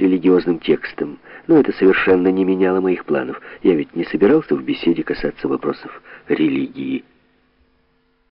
религиозным текстом, но это совершенно не меняло моих планов. Я ведь не собирался в беседе касаться вопросов религии.